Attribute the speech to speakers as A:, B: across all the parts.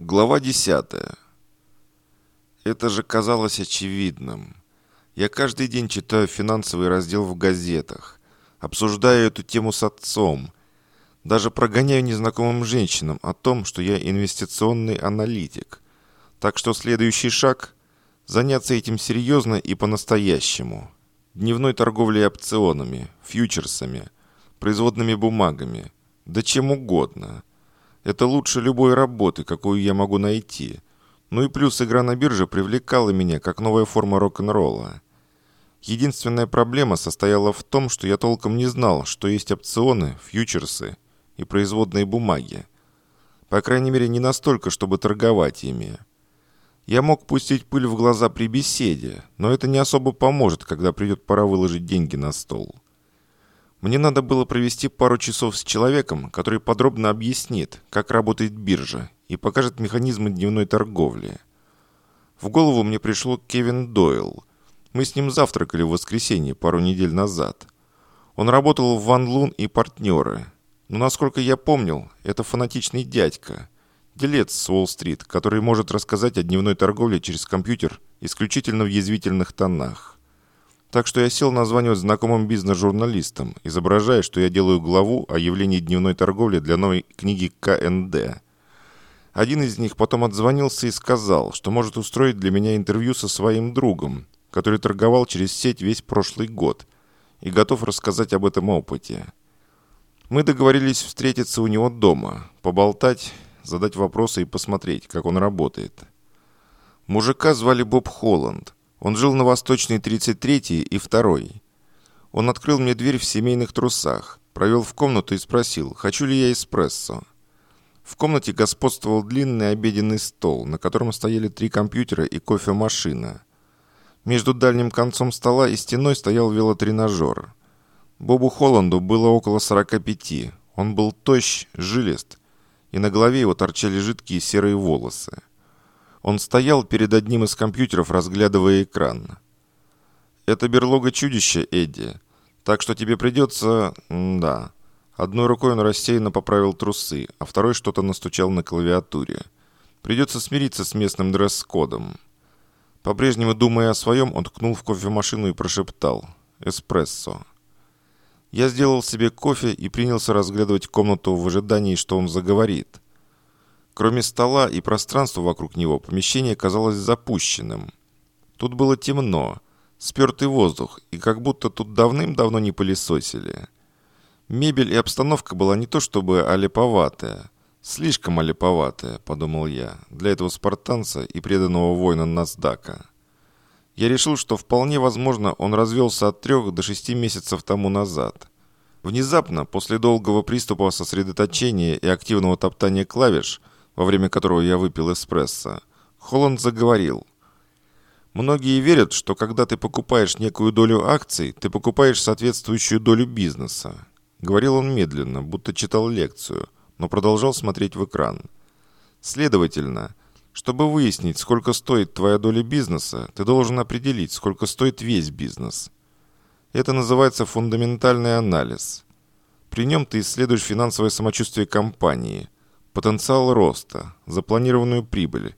A: Глава 10. Это же казалось очевидным. Я каждый день читаю финансовый раздел в газетах, обсуждаю эту тему с отцом, даже прогоняю незнакомым женщинам о том, что я инвестиционный аналитик. Так что следующий шаг – заняться этим серьезно и по-настоящему. Дневной торговлей опционами, фьючерсами, производными бумагами, да чем угодно – это лучше любой работы, какую я могу найти. Ну и плюс игра на бирже привлекала меня, как новая форма рок-н-ролла. Единственная проблема состояла в том, что я толком не знал, что есть опционы, фьючерсы и производные бумаги. По крайней мере, не настолько, чтобы торговать ими. Я мог пустить пыль в глаза при беседе, но это не особо поможет, когда придет пора выложить деньги на стол. Мне надо было провести пару часов с человеком, который подробно объяснит, как работает биржа и покажет механизмы дневной торговли. В голову мне пришло Кевин Дойл. Мы с ним завтракали в воскресенье пару недель назад. Он работал в Ван Лун и партнеры. Но, насколько я помнил, это фанатичный дядька. Делец с Уолл-стрит, который может рассказать о дневной торговле через компьютер исключительно в язвительных тонах. Так что я сел названивать знакомым бизнес-журналистам, изображая, что я делаю главу о явлении дневной торговли для новой книги КНД. Один из них потом отзвонился и сказал, что может устроить для меня интервью со своим другом, который торговал через сеть весь прошлый год и готов рассказать об этом опыте. Мы договорились встретиться у него дома, поболтать, задать вопросы и посмотреть, как он работает. Мужика звали Боб Холланд. Он жил на Восточной 33-й и 2-й. Он открыл мне дверь в семейных трусах, провел в комнату и спросил, хочу ли я эспрессо. В комнате господствовал длинный обеденный стол, на котором стояли три компьютера и кофемашина. Между дальним концом стола и стеной стоял велотренажер. Бобу Холланду было около 45. Он был тощ, жилист, и на голове его торчали жидкие серые волосы. Он стоял перед одним из компьютеров, разглядывая экран. «Это берлога чудища, Эдди. Так что тебе придется... М да». Одной рукой он рассеянно поправил трусы, а второй что-то настучал на клавиатуре. Придется смириться с местным дресс-кодом. По-прежнему, думая о своем, он ткнул в кофемашину и прошептал «Эспрессо». Я сделал себе кофе и принялся разглядывать комнату в ожидании, что он заговорит. Кроме стола и пространства вокруг него, помещение казалось запущенным. Тут было темно, спертый воздух, и как будто тут давным-давно не пылесосили. Мебель и обстановка была не то чтобы олеповатая, слишком олеповатая, подумал я, для этого спартанца и преданного воина Насдака. Я решил, что вполне возможно он развелся от трех до шести месяцев тому назад. Внезапно, после долгого приступа сосредоточения и активного топтания клавиш, во время которого я выпил эспрессо, Холланд заговорил. Многие верят, что когда ты покупаешь некую долю акций, ты покупаешь соответствующую долю бизнеса. Говорил он медленно, будто читал лекцию, но продолжал смотреть в экран. Следовательно, чтобы выяснить, сколько стоит твоя доля бизнеса, ты должен определить, сколько стоит весь бизнес. Это называется фундаментальный анализ. При нем ты исследуешь финансовое самочувствие компании – потенциал роста, запланированную прибыль,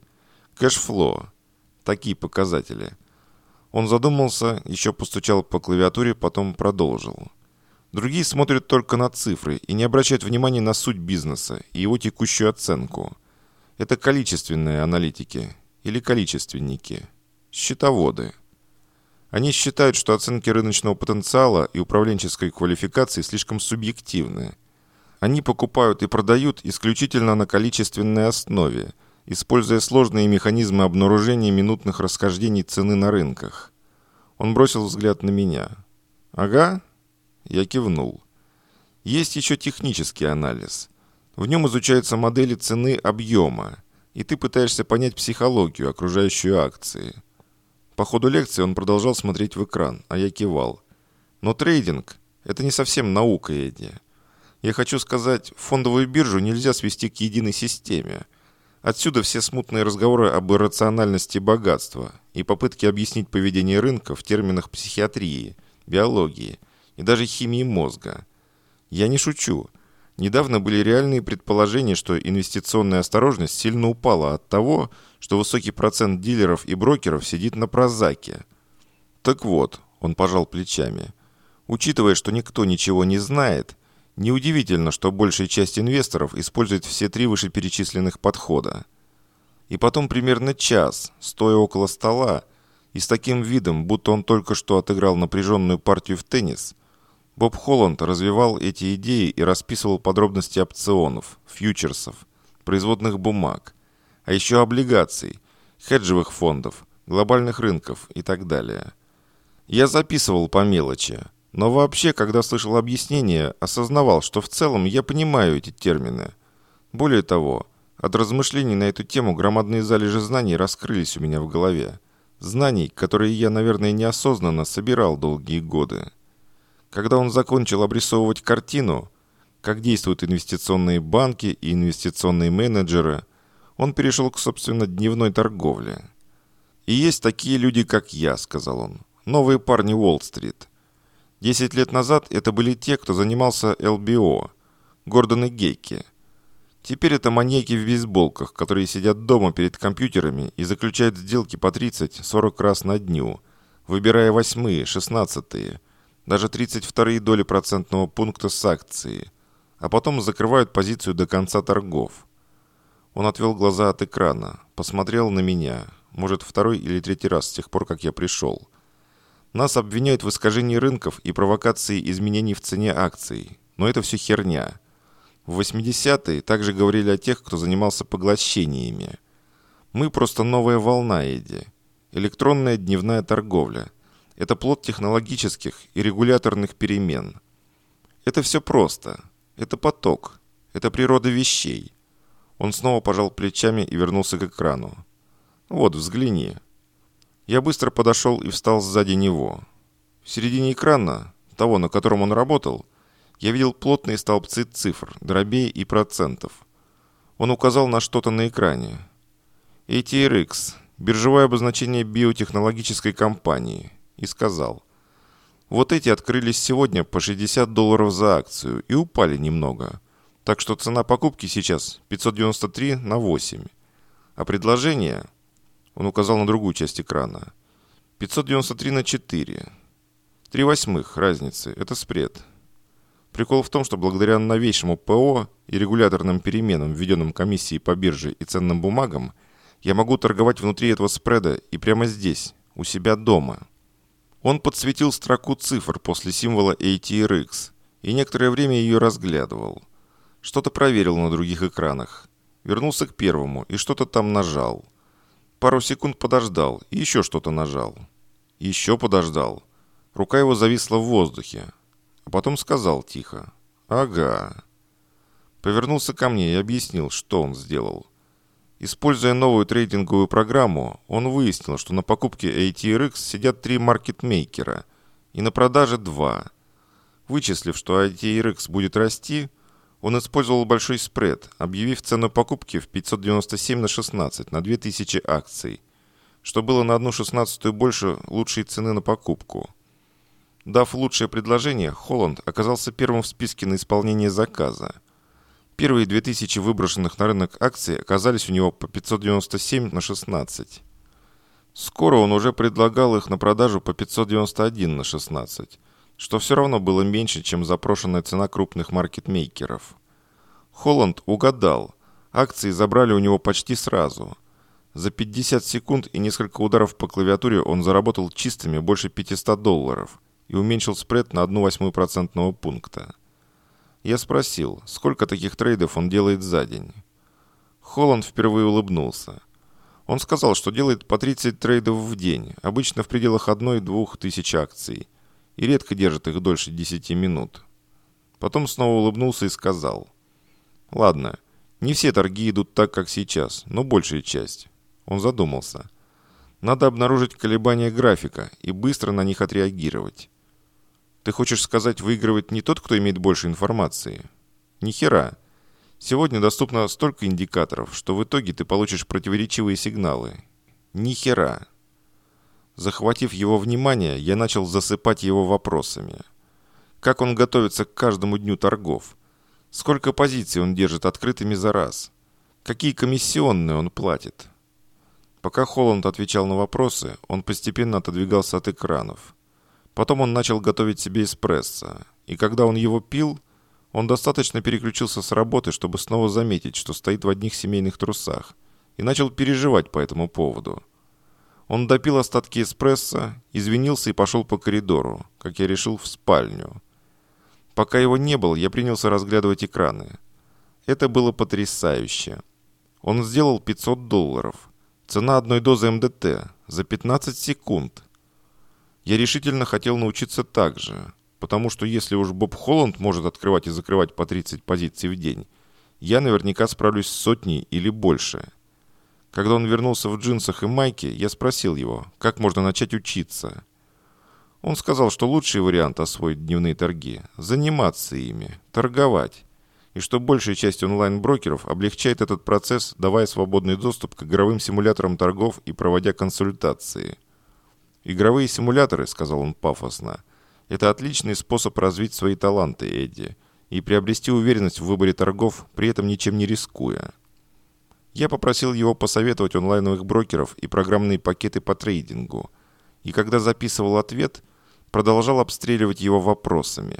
A: кэшфло, такие показатели. Он задумался, еще постучал по клавиатуре, потом продолжил. Другие смотрят только на цифры и не обращают внимания на суть бизнеса и его текущую оценку. Это количественные аналитики или количественники, счетоводы. Они считают, что оценки рыночного потенциала и управленческой квалификации слишком субъективны – они покупают и продают исключительно на количественной основе, используя сложные механизмы обнаружения минутных расхождений цены на рынках. Он бросил взгляд на меня. «Ага?» Я кивнул. «Есть еще технический анализ. В нем изучаются модели цены объема, и ты пытаешься понять психологию, окружающую акции». По ходу лекции он продолжал смотреть в экран, а я кивал. «Но трейдинг – это не совсем наука, Эдди. Я хочу сказать, фондовую биржу нельзя свести к единой системе. Отсюда все смутные разговоры об иррациональности богатства и попытки объяснить поведение рынка в терминах психиатрии, биологии и даже химии мозга. Я не шучу. Недавно были реальные предположения, что инвестиционная осторожность сильно упала от того, что высокий процент дилеров и брокеров сидит на прозаке. Так вот, он пожал плечами. Учитывая, что никто ничего не знает, неудивительно, что большая часть инвесторов использует все три вышеперечисленных подхода. И потом примерно час, стоя около стола, и с таким видом, будто он только что отыграл напряженную партию в теннис, Боб Холланд развивал эти идеи и расписывал подробности опционов, фьючерсов, производных бумаг, а еще облигаций, хеджевых фондов, глобальных рынков и так далее. Я записывал по мелочи, но вообще, когда слышал объяснение, осознавал, что в целом я понимаю эти термины. Более того, от размышлений на эту тему громадные залежи знаний раскрылись у меня в голове. Знаний, которые я, наверное, неосознанно собирал долгие годы. Когда он закончил обрисовывать картину, как действуют инвестиционные банки и инвестиционные менеджеры, он перешел к, собственно, дневной торговле. «И есть такие люди, как я», — сказал он. «Новые парни Уолл-стрит. Десять лет назад это были те, кто занимался ЛБО, Гордон и Гейки. Теперь это маньяки в бейсболках, которые сидят дома перед компьютерами и заключают сделки по 30-40 раз на дню, выбирая восьмые, шестнадцатые – даже 32 доли процентного пункта с акции, а потом закрывают позицию до конца торгов. Он отвел глаза от экрана, посмотрел на меня, может, второй или третий раз с тех пор, как я пришел. Нас обвиняют в искажении рынков и провокации изменений в цене акций, но это все херня. В 80-е также говорили о тех, кто занимался поглощениями. Мы просто новая волна, Эдди. Электронная дневная торговля – это плод технологических и регуляторных перемен. Это все просто. Это поток. Это природа вещей. Он снова пожал плечами и вернулся к экрану. Вот, взгляни. Я быстро подошел и встал сзади него. В середине экрана, того, на котором он работал, я видел плотные столбцы цифр, дробей и процентов. Он указал на что-то на экране. ATRX – биржевое обозначение биотехнологической компании – и сказал, «Вот эти открылись сегодня по 60 долларов за акцию и упали немного, так что цена покупки сейчас 593 на 8, а предложение, он указал на другую часть экрана, 593 на 4. Три восьмых разницы – это спред. Прикол в том, что благодаря новейшему ПО и регуляторным переменам, введенным комиссией по бирже и ценным бумагам, я могу торговать внутри этого спреда и прямо здесь, у себя дома. Он подсветил строку цифр после символа ATRX и некоторое время ее разглядывал. Что-то проверил на других экранах. Вернулся к первому и что-то там нажал. Пару секунд подождал и еще что-то нажал. Еще подождал. Рука его зависла в воздухе. А потом сказал тихо. «Ага». Повернулся ко мне и объяснил, что он сделал. Используя новую трейдинговую программу, он выяснил, что на покупке ATRX сидят три маркетмейкера и на продаже два. Вычислив, что ATRX будет расти, он использовал большой спред, объявив цену покупки в 597 на 16 на 2000 акций, что было на одну шестнадцатую больше лучшей цены на покупку. Дав лучшее предложение, Холланд оказался первым в списке на исполнение заказа – Первые 2000 выброшенных на рынок акций оказались у него по 597 на 16. Скоро он уже предлагал их на продажу по 591 на 16, что все равно было меньше, чем запрошенная цена крупных маркетмейкеров. Холланд угадал. Акции забрали у него почти сразу. За 50 секунд и несколько ударов по клавиатуре он заработал чистыми больше 500 долларов и уменьшил спред на 1,8 процентного пункта. Я спросил, сколько таких трейдов он делает за день. Холланд впервые улыбнулся. Он сказал, что делает по 30 трейдов в день, обычно в пределах 1-2 тысяч акций, и редко держит их дольше 10 минут. Потом снова улыбнулся и сказал, «Ладно, не все торги идут так, как сейчас, но большая часть». Он задумался. «Надо обнаружить колебания графика и быстро на них отреагировать. Ты хочешь сказать, выигрывает не тот, кто имеет больше информации? Ни хера. Сегодня доступно столько индикаторов, что в итоге ты получишь противоречивые сигналы. Ни хера. Захватив его внимание, я начал засыпать его вопросами. Как он готовится к каждому дню торгов? Сколько позиций он держит открытыми за раз? Какие комиссионные он платит? Пока Холланд отвечал на вопросы, он постепенно отодвигался от экранов. Потом он начал готовить себе эспрессо, и когда он его пил, он достаточно переключился с работы, чтобы снова заметить, что стоит в одних семейных трусах, и начал переживать по этому поводу. Он допил остатки эспрессо, извинился и пошел по коридору, как я решил, в спальню. Пока его не было, я принялся разглядывать экраны. Это было потрясающе. Он сделал 500 долларов. Цена одной дозы МДТ за 15 секунд. Я решительно хотел научиться так же, потому что если уж Боб Холланд может открывать и закрывать по 30 позиций в день, я наверняка справлюсь с сотней или больше. Когда он вернулся в джинсах и майке, я спросил его, как можно начать учиться. Он сказал, что лучший вариант освоить дневные торги – заниматься ими, торговать. И что большая часть онлайн-брокеров облегчает этот процесс, давая свободный доступ к игровым симуляторам торгов и проводя консультации. «Игровые симуляторы», – сказал он пафосно, – «это отличный способ развить свои таланты, Эдди, и приобрести уверенность в выборе торгов, при этом ничем не рискуя». Я попросил его посоветовать онлайновых брокеров и программные пакеты по трейдингу. И когда записывал ответ – продолжал обстреливать его вопросами.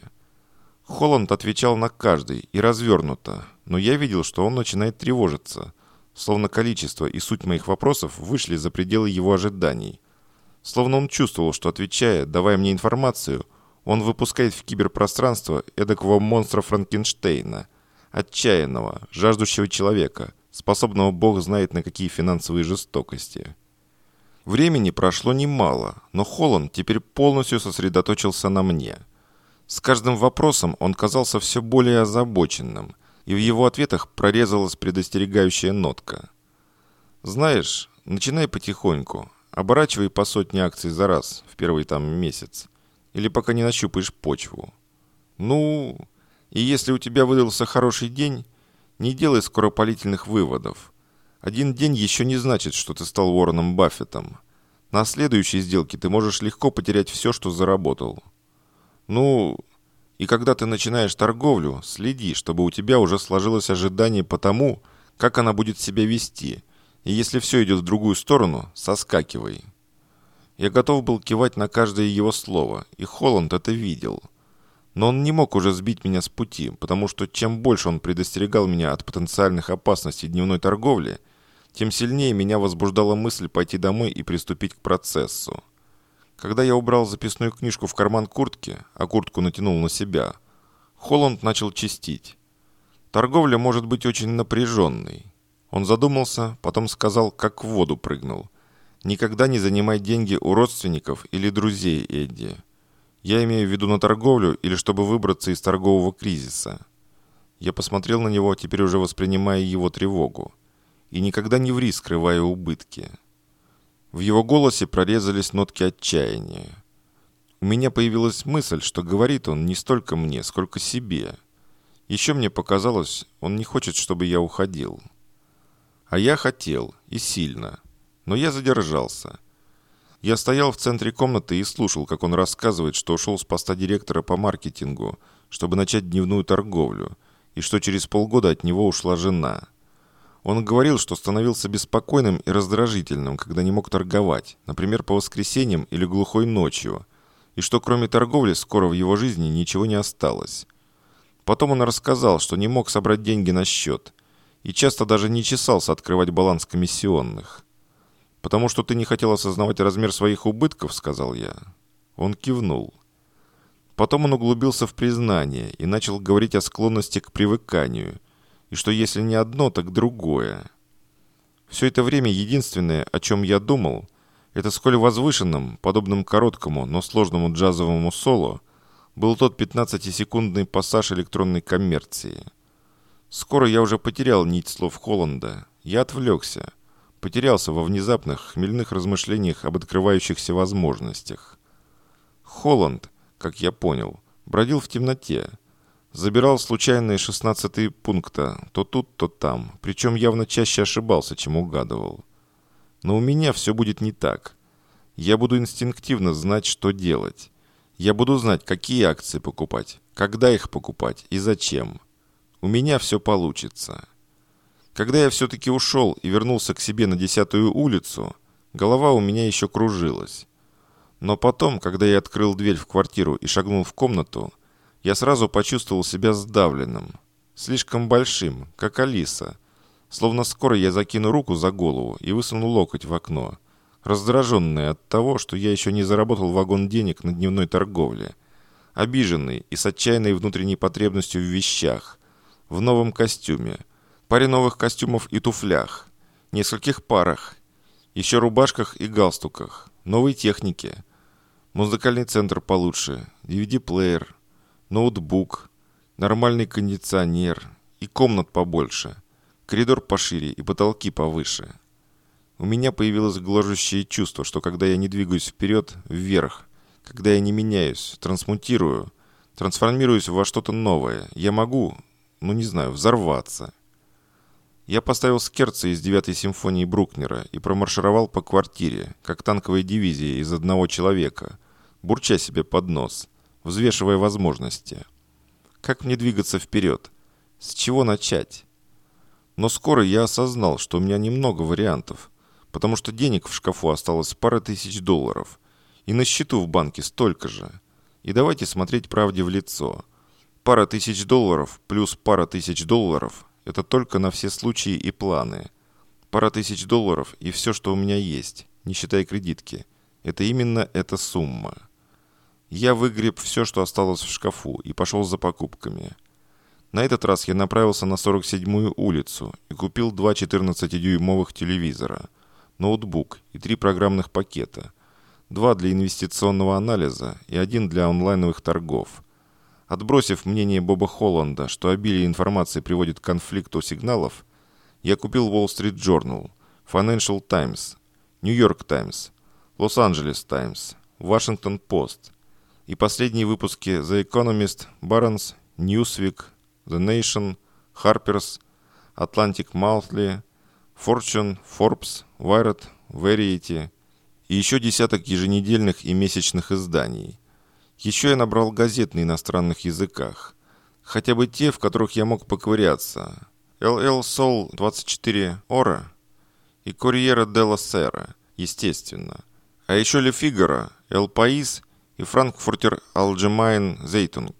A: Холланд отвечал на каждый и развернуто, но я видел, что он начинает тревожиться, словно количество и суть моих вопросов вышли за пределы его ожиданий. Словно он чувствовал, что отвечая, давая мне информацию, он выпускает в киберпространство эдакого монстра Франкенштейна, отчаянного, жаждущего человека, способного бог знает на какие финансовые жестокости. Времени прошло немало, но Холланд теперь полностью сосредоточился на мне. С каждым вопросом он казался все более озабоченным, и в его ответах прорезалась предостерегающая нотка. «Знаешь, начинай потихоньку, оборачивай по сотне акций за раз в первый там месяц, или пока не нащупаешь почву. Ну, и если у тебя выдался хороший день, не делай скоропалительных выводов. Один день еще не значит, что ты стал Уорреном Баффетом. На следующей сделке ты можешь легко потерять все, что заработал. Ну, и когда ты начинаешь торговлю, следи, чтобы у тебя уже сложилось ожидание по тому, как она будет себя вести. И если все идет в другую сторону, соскакивай. Я готов был кивать на каждое его слово, и Холланд это видел. Но он не мог уже сбить меня с пути, потому что чем больше он предостерегал меня от потенциальных опасностей дневной торговли – тем сильнее меня возбуждала мысль пойти домой и приступить к процессу. Когда я убрал записную книжку в карман куртки, а куртку натянул на себя, Холланд начал чистить. Торговля может быть очень напряженной. Он задумался, потом сказал, как в воду прыгнул. «Никогда не занимай деньги у родственников или друзей, Эдди. Я имею в виду на торговлю или чтобы выбраться из торгового кризиса». Я посмотрел на него, теперь уже воспринимая его тревогу и никогда не ври, скрывая убытки. В его голосе прорезались нотки отчаяния. У меня появилась мысль, что говорит он не столько мне, сколько себе. Еще мне показалось, он не хочет, чтобы я уходил. А я хотел, и сильно. Но я задержался. Я стоял в центре комнаты и слушал, как он рассказывает, что ушел с поста директора по маркетингу, чтобы начать дневную торговлю, и что через полгода от него ушла жена – он говорил, что становился беспокойным и раздражительным, когда не мог торговать, например, по воскресеньям или глухой ночью, и что кроме торговли скоро в его жизни ничего не осталось. Потом он рассказал, что не мог собрать деньги на счет, и часто даже не чесался открывать баланс комиссионных. «Потому что ты не хотел осознавать размер своих убытков», — сказал я. Он кивнул. Потом он углубился в признание и начал говорить о склонности к привыканию — и что если не одно, так другое. Все это время единственное, о чем я думал, это сколь возвышенным, подобным короткому, но сложному джазовому соло, был тот 15-секундный пассаж электронной коммерции. Скоро я уже потерял нить слов Холланда. Я отвлекся. Потерялся во внезапных, хмельных размышлениях об открывающихся возможностях. Холланд, как я понял, бродил в темноте, Забирал случайные шестнадцатые пункта, то тут, то там, причем явно чаще ошибался, чем угадывал. Но у меня все будет не так. Я буду инстинктивно знать, что делать. Я буду знать, какие акции покупать, когда их покупать и зачем. У меня все получится. Когда я все-таки ушел и вернулся к себе на десятую улицу, голова у меня еще кружилась. Но потом, когда я открыл дверь в квартиру и шагнул в комнату, я сразу почувствовал себя сдавленным. Слишком большим, как Алиса. Словно скоро я закину руку за голову и высуну локоть в окно. Раздраженный от того, что я еще не заработал вагон денег на дневной торговле. Обиженный и с отчаянной внутренней потребностью в вещах. В новом костюме. Паре новых костюмов и туфлях. Нескольких парах. Еще рубашках и галстуках. Новой технике. Музыкальный центр получше. DVD-плеер. Ноутбук. Нормальный кондиционер. И комнат побольше. Коридор пошире и потолки повыше. У меня появилось гложущее чувство, что когда я не двигаюсь вперед, вверх, когда я не меняюсь, трансмутирую, трансформируюсь во что-то новое, я могу, ну не знаю, взорваться. Я поставил скерца из девятой симфонии Брукнера и промаршировал по квартире, как танковая дивизия из одного человека, бурча себе под нос, взвешивая возможности. Как мне двигаться вперед? С чего начать? Но скоро я осознал, что у меня немного вариантов, потому что денег в шкафу осталось пара тысяч долларов, и на счету в банке столько же. И давайте смотреть правде в лицо. Пара тысяч долларов плюс пара тысяч долларов – это только на все случаи и планы. Пара тысяч долларов и все, что у меня есть, не считая кредитки – это именно эта сумма. Я выгреб все, что осталось в шкафу, и пошел за покупками. На этот раз я направился на 47-ю улицу и купил два 14-дюймовых телевизора – ноутбук и три программных пакета, два для инвестиционного анализа и один для онлайновых торгов. Отбросив мнение Боба Холланда, что обилие информации приводит к конфликту сигналов, я купил Wall Street Journal, Financial Times, New York Times, Los Angeles Times, Washington Post и последние выпуски The Economist, Barron's, Newsweek, The Nation, Harper's, Atlantic Monthly, Fortune, Forbes, Wired, Variety и еще десяток еженедельных и месячных изданий. Еще я набрал газет на иностранных языках. Хотя бы те, в которых я мог поковыряться. LL Soul 24 Ора и Corriere della Sera, естественно. А еще Le Figaro, El País и Frankfurter Allgemeine Zeitung.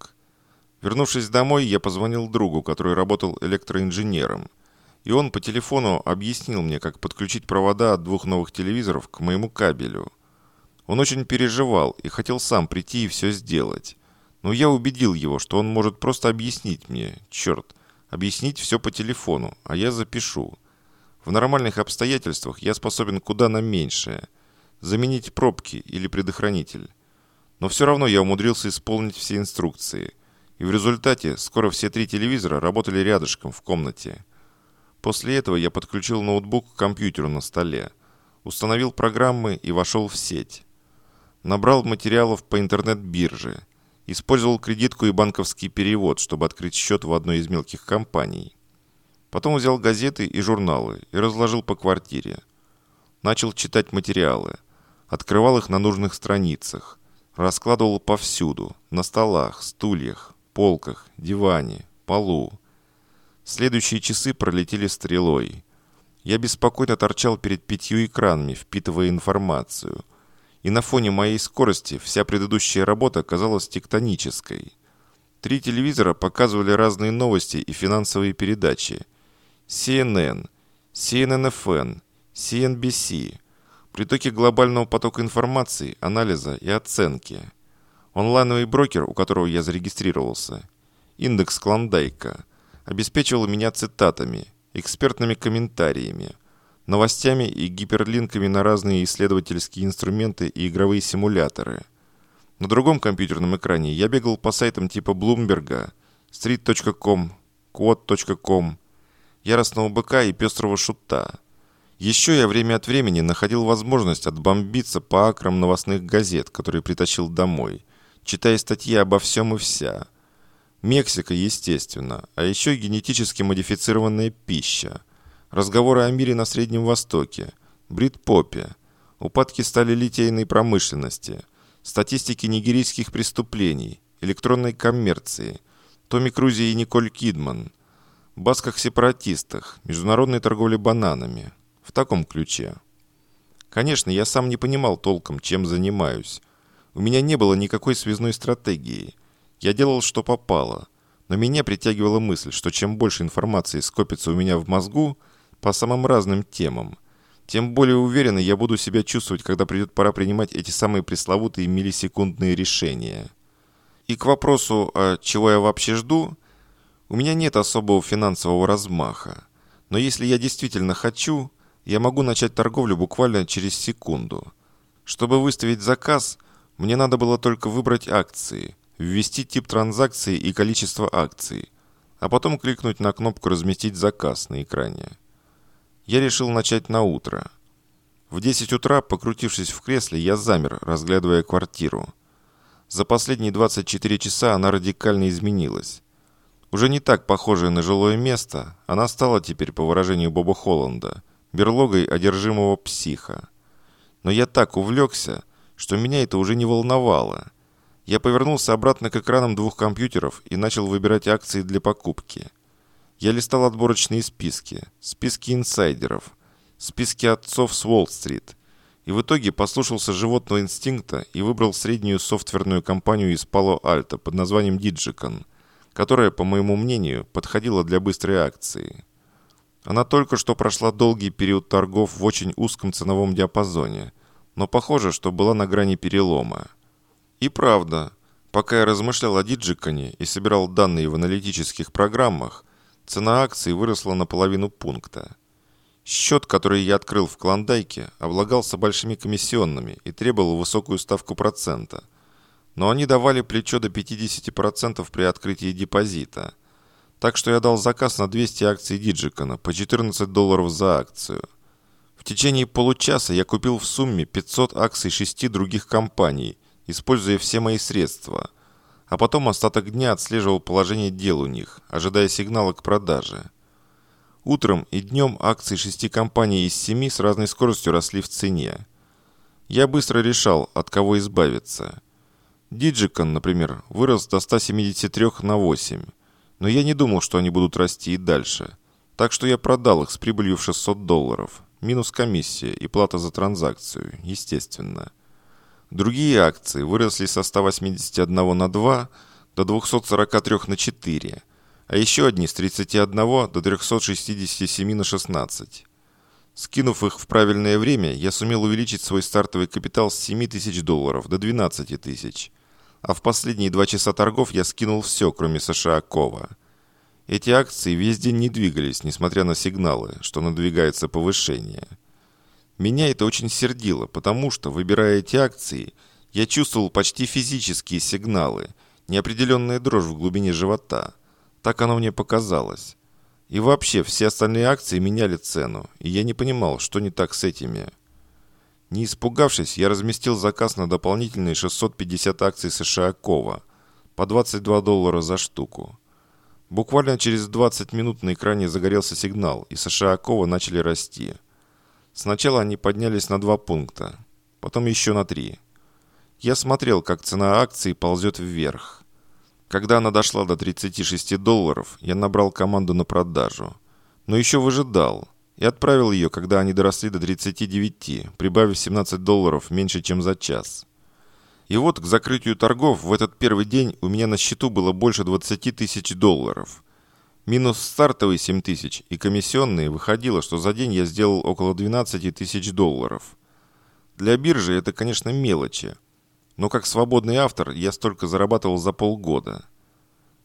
A: Вернувшись домой, я позвонил другу, который работал электроинженером – и он по телефону объяснил мне, как подключить провода от двух новых телевизоров к моему кабелю. Он очень переживал и хотел сам прийти и все сделать. Но я убедил его, что он может просто объяснить мне, черт, объяснить все по телефону, а я запишу. В нормальных обстоятельствах я способен куда на меньшее. Заменить пробки или предохранитель. Но все равно я умудрился исполнить все инструкции. И в результате скоро все три телевизора работали рядышком в комнате. После этого я подключил ноутбук к компьютеру на столе, установил программы и вошел в сеть. Набрал материалов по интернет-бирже, использовал кредитку и банковский перевод, чтобы открыть счет в одной из мелких компаний. Потом взял газеты и журналы и разложил по квартире. Начал читать материалы, открывал их на нужных страницах, раскладывал повсюду, на столах, стульях, полках, диване, полу. Следующие часы пролетели стрелой. Я беспокойно торчал перед пятью экранами, впитывая информацию. И на фоне моей скорости вся предыдущая работа казалась тектонической. Три телевизора показывали разные новости и финансовые передачи. CNN, CNN-FN, CNBC. Притоки глобального потока информации, анализа и оценки. Онлайновый брокер, у которого я зарегистрировался. Индекс Клондайка – обеспечивал меня цитатами, экспертными комментариями, новостями и гиперлинками на разные исследовательские инструменты и игровые симуляторы. На другом компьютерном экране я бегал по сайтам типа Bloomberg, Street.com, Quad.com, Яростного быка и Пестрого шута. Еще я время от времени находил возможность отбомбиться по акрам новостных газет, которые притащил домой, читая статьи обо всем и вся – Мексика, естественно, а еще генетически модифицированная пища. Разговоры о мире на Среднем Востоке. Брит-попе. Упадки стали литейной промышленности. Статистики нигерийских преступлений. Электронной коммерции. Томми Крузи и Николь Кидман. басках-сепаратистах, международной торговле бананами. В таком ключе. Конечно, я сам не понимал толком, чем занимаюсь. У меня не было никакой связной стратегии. Я делал, что попало. Но меня притягивала мысль, что чем больше информации скопится у меня в мозгу по самым разным темам, тем более уверенно я буду себя чувствовать, когда придет пора принимать эти самые пресловутые миллисекундные решения. И к вопросу, а чего я вообще жду, у меня нет особого финансового размаха. Но если я действительно хочу, я могу начать торговлю буквально через секунду. Чтобы выставить заказ, мне надо было только выбрать акции, ввести тип транзакции и количество акций, а потом кликнуть на кнопку «Разместить заказ» на экране. Я решил начать на утро. В 10 утра, покрутившись в кресле, я замер, разглядывая квартиру. За последние 24 часа она радикально изменилась. Уже не так похожая на жилое место, она стала теперь, по выражению Боба Холланда, берлогой одержимого психа. Но я так увлекся, что меня это уже не волновало. Я повернулся обратно к экранам двух компьютеров и начал выбирать акции для покупки. Я листал отборочные списки, списки инсайдеров, списки отцов с Уолл-стрит. И в итоге послушался животного инстинкта и выбрал среднюю софтверную компанию из Пало-Альто под названием Digicon, которая, по моему мнению, подходила для быстрой акции. Она только что прошла долгий период торгов в очень узком ценовом диапазоне, но похоже, что была на грани перелома. И правда, пока я размышлял о диджиконе и собирал данные в аналитических программах, цена акций выросла на половину пункта. Счет, который я открыл в Клондайке, облагался большими комиссионными и требовал высокую ставку процента. Но они давали плечо до 50% при открытии депозита – так что я дал заказ на 200 акций Диджикона по 14 долларов за акцию. В течение получаса я купил в сумме 500 акций шести других компаний, используя все мои средства. А потом остаток дня отслеживал положение дел у них, ожидая сигнала к продаже. Утром и днем акции шести компаний из семи с разной скоростью росли в цене. Я быстро решал, от кого избавиться. Диджикон, например, вырос до 173 на 8. Но я не думал, что они будут расти и дальше. Так что я продал их с прибылью в 600 долларов. Минус комиссия и плата за транзакцию, естественно. Другие акции выросли со 181 на 2 до 243 на 4, а еще одни с 31 до 367 на 16. Скинув их в правильное время, я сумел увеличить свой стартовый капитал с 7 тысяч долларов до 12 тысяч а в последние два часа торгов я скинул все, кроме США Кова. Эти акции весь день не двигались, несмотря на сигналы, что надвигается повышение. Меня это очень сердило, потому что, выбирая эти акции, я чувствовал почти физические сигналы, неопределенная дрожь в глубине живота. Так оно мне показалось. И вообще, все остальные акции меняли цену, и я не понимал, что не так с этими. Не испугавшись, я разместил заказ на дополнительные 650 акций США Кова по 22 доллара за штуку. Буквально через 20 минут на экране загорелся сигнал, и США Кова начали расти. Сначала они поднялись на 2 пункта, потом еще на 3. Я смотрел, как цена акций ползет вверх. Когда она дошла до 36 долларов, я набрал команду на продажу. Но еще выжидал и отправил ее, когда они доросли до 39, прибавив 17 долларов меньше, чем за час. И вот к закрытию торгов в этот первый день у меня на счету было больше 20 тысяч долларов. Минус стартовые 7 тысяч и комиссионные выходило, что за день я сделал около 12 тысяч долларов. Для биржи это, конечно, мелочи. Но как свободный автор я столько зарабатывал за полгода.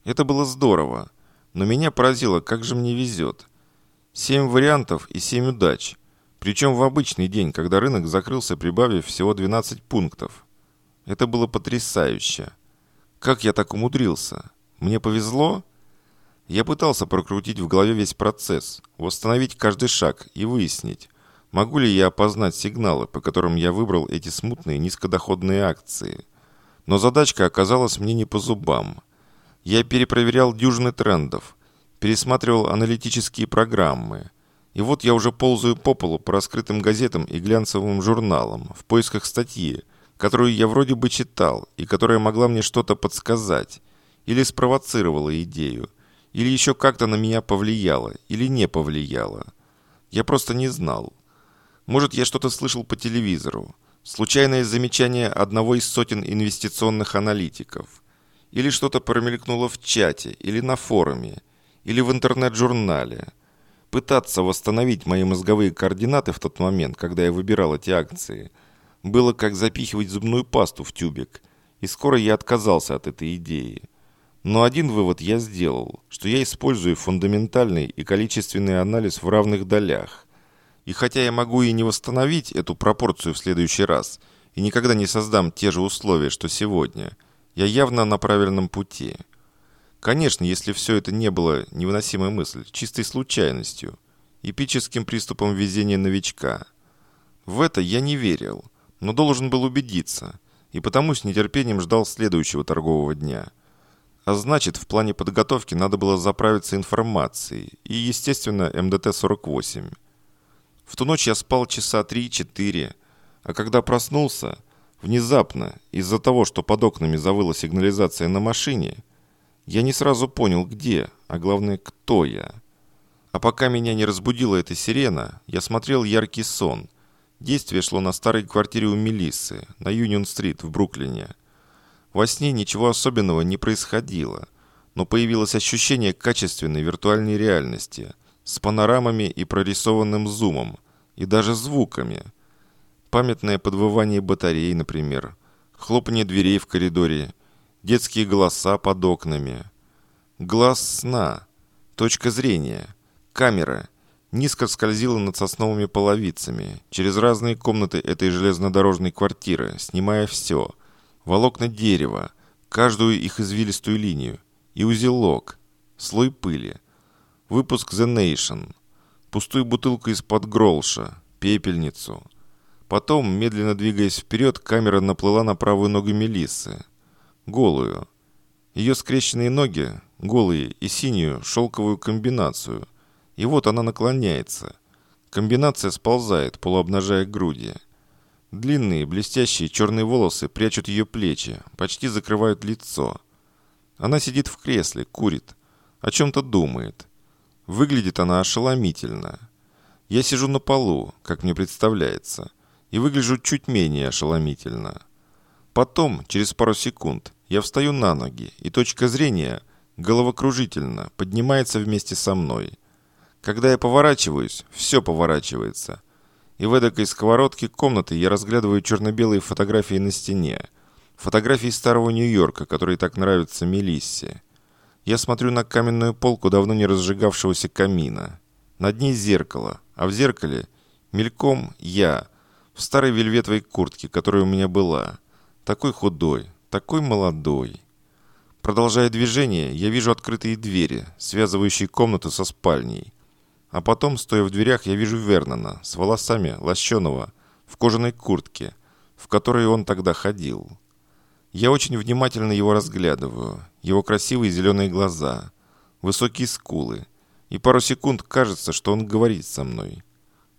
A: Это было здорово. Но меня поразило, как же мне везет – Семь вариантов и семь удач. Причем в обычный день, когда рынок закрылся, прибавив всего 12 пунктов. Это было потрясающе. Как я так умудрился? Мне повезло? Я пытался прокрутить в голове весь процесс, восстановить каждый шаг и выяснить, могу ли я опознать сигналы, по которым я выбрал эти смутные низкодоходные акции. Но задачка оказалась мне не по зубам. Я перепроверял дюжины трендов, пересматривал аналитические программы. И вот я уже ползаю по полу по раскрытым газетам и глянцевым журналам в поисках статьи, которую я вроде бы читал и которая могла мне что-то подсказать или спровоцировала идею, Или еще как-то на меня повлияло, или не повлияло. Я просто не знал. Может, я что-то слышал по телевизору. Случайное замечание одного из сотен инвестиционных аналитиков. Или что-то промелькнуло в чате, или на форуме, или в интернет-журнале. Пытаться восстановить мои мозговые координаты в тот момент, когда я выбирал эти акции, было как запихивать зубную пасту в тюбик, и скоро я отказался от этой идеи. Но один вывод я сделал, что я использую фундаментальный и количественный анализ в равных долях. И хотя я могу и не восстановить эту пропорцию в следующий раз, и никогда не создам те же условия, что сегодня, я явно на правильном пути – Конечно, если все это не было невыносимой мысль, чистой случайностью, эпическим приступом везения новичка. В это я не верил, но должен был убедиться, и потому с нетерпением ждал следующего торгового дня. А значит, в плане подготовки надо было заправиться информацией и, естественно, МДТ-48. В ту ночь я спал часа 3-4, а когда проснулся, внезапно, из-за того, что под окнами завыла сигнализация на машине, я не сразу понял, где, а главное, кто я. А пока меня не разбудила эта сирена, я смотрел яркий сон. Действие шло на старой квартире у Мелиссы, на Юнион-стрит в Бруклине. Во сне ничего особенного не происходило, но появилось ощущение качественной виртуальной реальности с панорамами и прорисованным зумом, и даже звуками. Памятное подвывание батарей, например, хлопанье дверей в коридоре – детские голоса под окнами. Глаз сна, точка зрения, камера низко скользила над сосновыми половицами, через разные комнаты этой железнодорожной квартиры, снимая все. Волокна дерева, каждую их извилистую линию, и узелок, слой пыли. Выпуск The Nation, пустую бутылку из-под гролша, пепельницу. Потом, медленно двигаясь вперед, камера наплыла на правую ногу Мелиссы голую. Ее скрещенные ноги, голые и синюю шелковую комбинацию. И вот она наклоняется. Комбинация сползает, полуобнажая груди. Длинные, блестящие черные волосы прячут ее плечи, почти закрывают лицо. Она сидит в кресле, курит, о чем-то думает. Выглядит она ошеломительно. Я сижу на полу, как мне представляется, и выгляжу чуть менее ошеломительно. Потом, через пару секунд, я встаю на ноги, и точка зрения головокружительно поднимается вместе со мной. Когда я поворачиваюсь, все поворачивается. И в эдакой сковородке комнаты я разглядываю черно-белые фотографии на стене. Фотографии старого Нью-Йорка, которые так нравятся Мелиссе. Я смотрю на каменную полку давно не разжигавшегося камина. Над ней зеркало, а в зеркале мельком я в старой вельветовой куртке, которая у меня была. Такой худой, такой молодой. Продолжая движение, я вижу открытые двери, связывающие комнату со спальней. А потом, стоя в дверях, я вижу Вернона с волосами лощеного в кожаной куртке, в которой он тогда ходил. Я очень внимательно его разглядываю, его красивые зеленые глаза, высокие скулы, и пару секунд кажется, что он говорит со мной.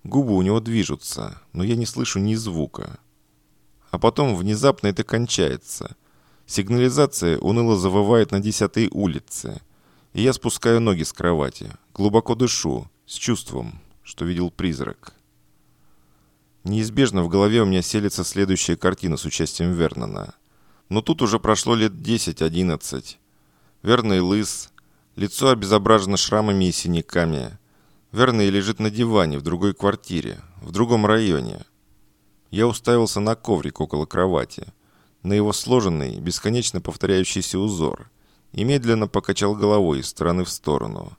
A: Губы у него движутся, но я не слышу ни звука. А потом внезапно это кончается. Сигнализация уныло завывает на десятой улице. И я спускаю ноги с кровати, глубоко дышу, с чувством, что видел призрак. Неизбежно в голове у меня селится следующая картина с участием Вернона. Но тут уже прошло лет 10-11. Верный лыс, лицо обезображено шрамами и синяками. Верный лежит на диване в другой квартире, в другом районе – я уставился на коврик около кровати, на его сложенный, бесконечно повторяющийся узор, и медленно покачал головой из стороны в сторону.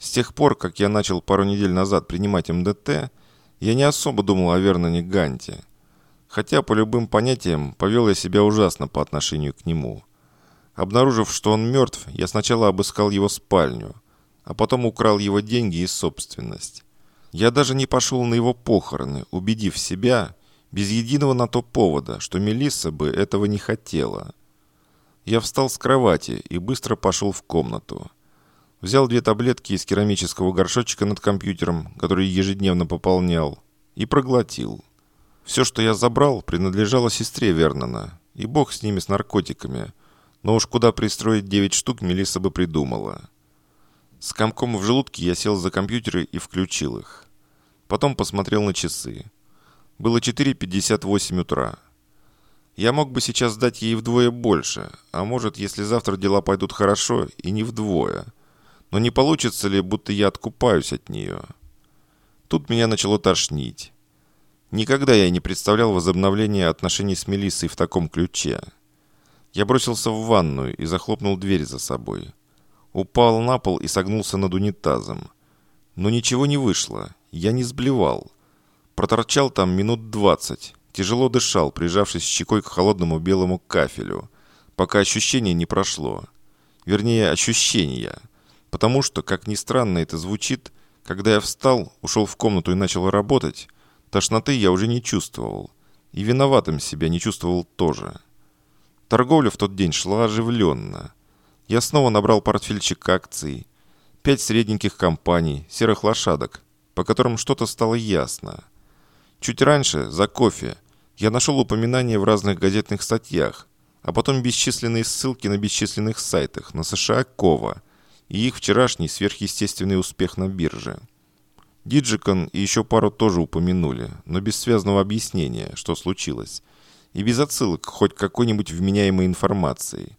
A: С тех пор, как я начал пару недель назад принимать МДТ, я не особо думал о Верноне Ганте. Хотя по любым понятиям повел я себя ужасно по отношению к нему. Обнаружив, что он мертв, я сначала обыскал его спальню, а потом украл его деньги и собственность. Я даже не пошел на его похороны, убедив себя, без единого на то повода, что Мелисса бы этого не хотела. Я встал с кровати и быстро пошел в комнату. Взял две таблетки из керамического горшочка над компьютером, который ежедневно пополнял, и проглотил. Все, что я забрал, принадлежало сестре Вернона, и бог с ними, с наркотиками. Но уж куда пристроить девять штук Мелисса бы придумала. С комком в желудке я сел за компьютеры и включил их. Потом посмотрел на часы. Было 4.58 утра. Я мог бы сейчас дать ей вдвое больше, а может, если завтра дела пойдут хорошо, и не вдвое. Но не получится ли, будто я откупаюсь от нее? Тут меня начало тошнить. Никогда я не представлял возобновления отношений с Мелиссой в таком ключе. Я бросился в ванную и захлопнул дверь за собой. Упал на пол и согнулся над унитазом. Но ничего не вышло. Я не сблевал. Проторчал там минут двадцать. Тяжело дышал, прижавшись щекой к холодному белому кафелю, пока ощущение не прошло. Вернее, ощущения. Потому что, как ни странно это звучит, когда я встал, ушел в комнату и начал работать, тошноты я уже не чувствовал. И виноватым себя не чувствовал тоже. Торговля в тот день шла оживленно. Я снова набрал портфельчик акций. Пять средненьких компаний, серых лошадок, по которым что-то стало ясно. Чуть раньше, за кофе, я нашел упоминания в разных газетных статьях, а потом бесчисленные ссылки на бесчисленных сайтах на США Кова и их вчерашний сверхъестественный успех на бирже. Диджикон и еще пару тоже упомянули, но без связанного объяснения, что случилось, и без отсылок хоть какой-нибудь вменяемой информации.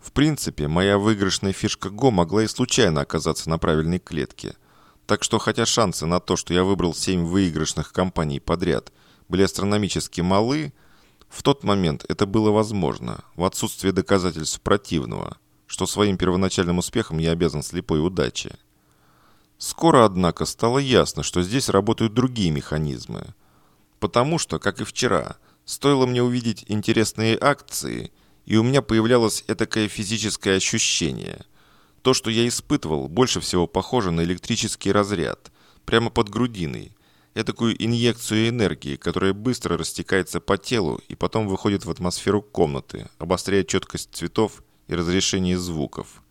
A: В принципе, моя выигрышная фишка Го могла и случайно оказаться на правильной клетке – так что хотя шансы на то, что я выбрал 7 выигрышных компаний подряд, были астрономически малы, в тот момент это было возможно, в отсутствие доказательств противного, что своим первоначальным успехом я обязан слепой удаче. Скоро, однако, стало ясно, что здесь работают другие механизмы. Потому что, как и вчера, стоило мне увидеть интересные акции, и у меня появлялось этакое физическое ощущение – то, что я испытывал, больше всего похоже на электрический разряд, прямо под грудиной, такую инъекцию энергии, которая быстро растекается по телу и потом выходит в атмосферу комнаты, обостряя четкость цветов и разрешение звуков.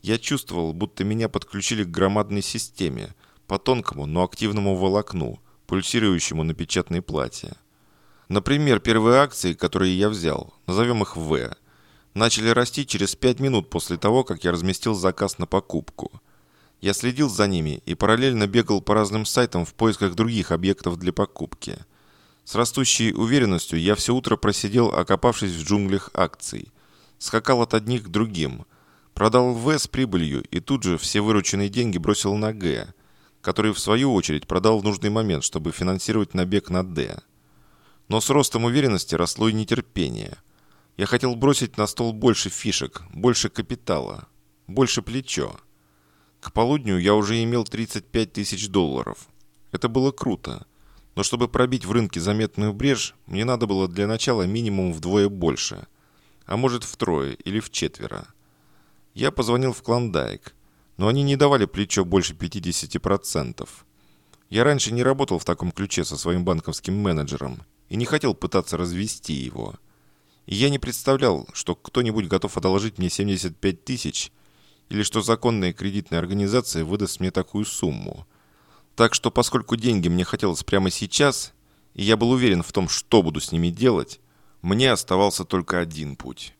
A: Я чувствовал, будто меня подключили к громадной системе, по тонкому, но активному волокну, пульсирующему на печатной плате. Например, первые акции, которые я взял, назовем их «В», начали расти через 5 минут после того, как я разместил заказ на покупку. Я следил за ними и параллельно бегал по разным сайтам в поисках других объектов для покупки. С растущей уверенностью я все утро просидел, окопавшись в джунглях акций. Скакал от одних к другим. Продал В с прибылью и тут же все вырученные деньги бросил на Г, который в свою очередь продал в нужный момент, чтобы финансировать набег на Д. Но с ростом уверенности росло и нетерпение – я хотел бросить на стол больше фишек, больше капитала, больше плечо. К полудню я уже имел 35 тысяч долларов. Это было круто. Но чтобы пробить в рынке заметную брешь, мне надо было для начала минимум вдвое больше. А может втрое или в четверо. Я позвонил в Клондайк, но они не давали плечо больше 50%. Я раньше не работал в таком ключе со своим банковским менеджером и не хотел пытаться развести его. И я не представлял, что кто-нибудь готов одолжить мне 75 тысяч, или что законная кредитная организация выдаст мне такую сумму. Так что, поскольку деньги мне хотелось прямо сейчас, и я был уверен в том, что буду с ними делать, мне оставался только один путь.